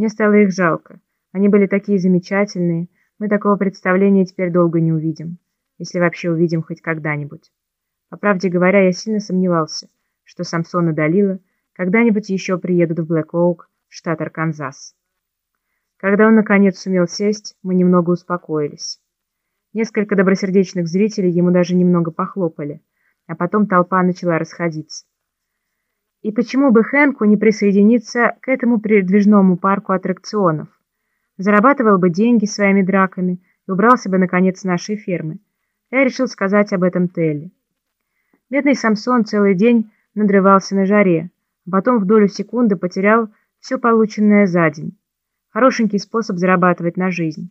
Мне стало их жалко. Они были такие замечательные. Мы такого представления теперь долго не увидим, если вообще увидим хоть когда-нибудь. По правде говоря, я сильно сомневался, что Самсон и Далила когда-нибудь еще приедут в Блэк-Оук, штат Арканзас. Когда он, наконец, сумел сесть, мы немного успокоились. Несколько добросердечных зрителей ему даже немного похлопали, а потом толпа начала расходиться. И почему бы Хэнку не присоединиться к этому передвижному парку аттракционов? Зарабатывал бы деньги своими драками и убрался бы, наконец, с нашей фермы. Я решил сказать об этом Телли. Бедный Самсон целый день надрывался на жаре, а потом в долю секунды потерял все полученное за день. Хорошенький способ зарабатывать на жизнь.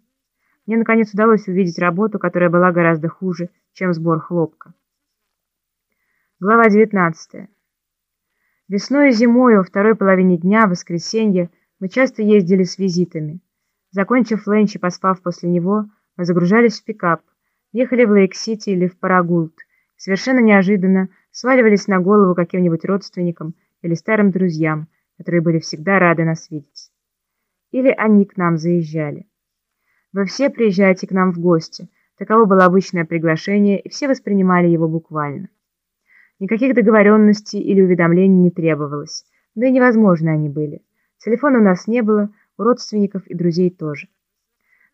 Мне, наконец, удалось увидеть работу, которая была гораздо хуже, чем сбор хлопка. Глава 19. Весной и зимой, во второй половине дня, в воскресенье, мы часто ездили с визитами. Закончив ленч и поспав после него, мы загружались в пикап, ехали в Лейк-Сити или в Парагулт, совершенно неожиданно сваливались на голову каким-нибудь родственникам или старым друзьям, которые были всегда рады нас видеть. Или они к нам заезжали. Вы все приезжаете к нам в гости, таково было обычное приглашение, и все воспринимали его буквально. Никаких договоренностей или уведомлений не требовалось, да и невозможно они были. Телефона у нас не было, у родственников и друзей тоже.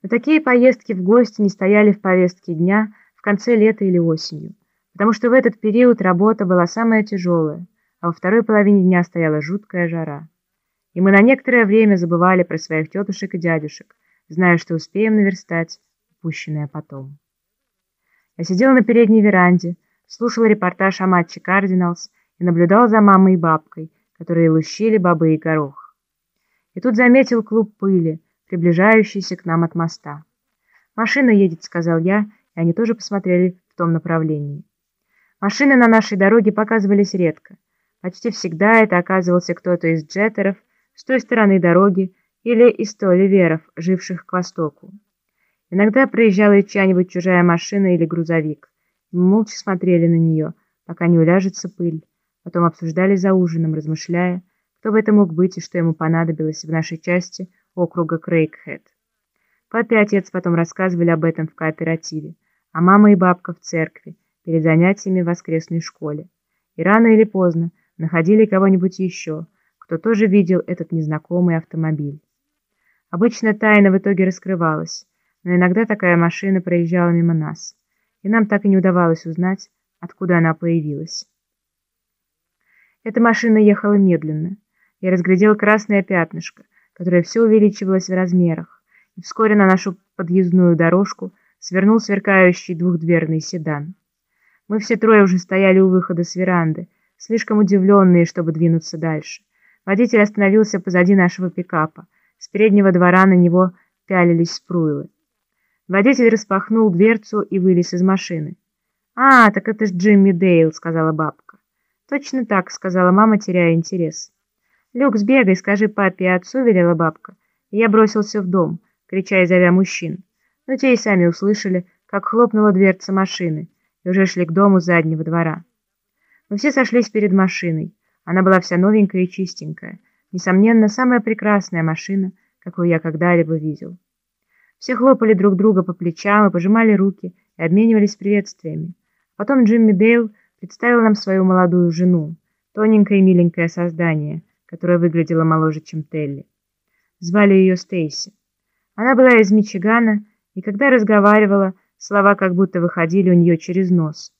Но такие поездки в гости не стояли в повестке дня в конце лета или осенью, потому что в этот период работа была самая тяжелая, а во второй половине дня стояла жуткая жара. И мы на некоторое время забывали про своих тетушек и дядюшек, зная, что успеем наверстать упущенное потом. Я сидел на передней веранде, слушал репортаж о матче «Кардиналс» и наблюдал за мамой и бабкой, которые лущили бобы и горох. И тут заметил клуб пыли, приближающийся к нам от моста. «Машина едет», — сказал я, и они тоже посмотрели в том направлении. Машины на нашей дороге показывались редко. Почти всегда это оказывался кто-то из джеттеров с той стороны дороги или из толиверов, живших к востоку. Иногда проезжала чья-нибудь чужая машина или грузовик. Молча смотрели на нее, пока не уляжется пыль. Потом обсуждали за ужином, размышляя, кто бы это мог быть и что ему понадобилось в нашей части округа Крейгхэт. Папа и отец потом рассказывали об этом в кооперативе, а мама и бабка в церкви, перед занятиями в воскресной школе. И рано или поздно находили кого-нибудь еще, кто тоже видел этот незнакомый автомобиль. Обычно тайна в итоге раскрывалась, но иногда такая машина проезжала мимо нас и нам так и не удавалось узнать, откуда она появилась. Эта машина ехала медленно. Я разглядел красное пятнышко, которое все увеличивалось в размерах, и вскоре на нашу подъездную дорожку свернул сверкающий двухдверный седан. Мы все трое уже стояли у выхода с веранды, слишком удивленные, чтобы двинуться дальше. Водитель остановился позади нашего пикапа. С переднего двора на него пялились спруилы. Водитель распахнул дверцу и вылез из машины. «А, так это ж Джимми Дейл», — сказала бабка. «Точно так», — сказала мама, теряя интерес. «Люк, сбегай, скажи папе и отцу», — велела бабка. И я бросился в дом, крича и зовя мужчин. Но те и сами услышали, как хлопнула дверца машины, и уже шли к дому заднего двора. Мы все сошлись перед машиной. Она была вся новенькая и чистенькая. Несомненно, самая прекрасная машина, какую я когда-либо видел. Все хлопали друг друга по плечам и пожимали руки и обменивались приветствиями. Потом Джимми Дейл представил нам свою молодую жену, тоненькое и миленькое создание, которое выглядело моложе, чем Телли. Звали ее Стейси. Она была из Мичигана, и когда разговаривала, слова как будто выходили у нее через нос.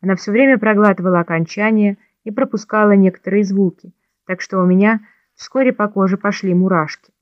Она все время проглатывала окончания и пропускала некоторые звуки, так что у меня вскоре по коже пошли мурашки.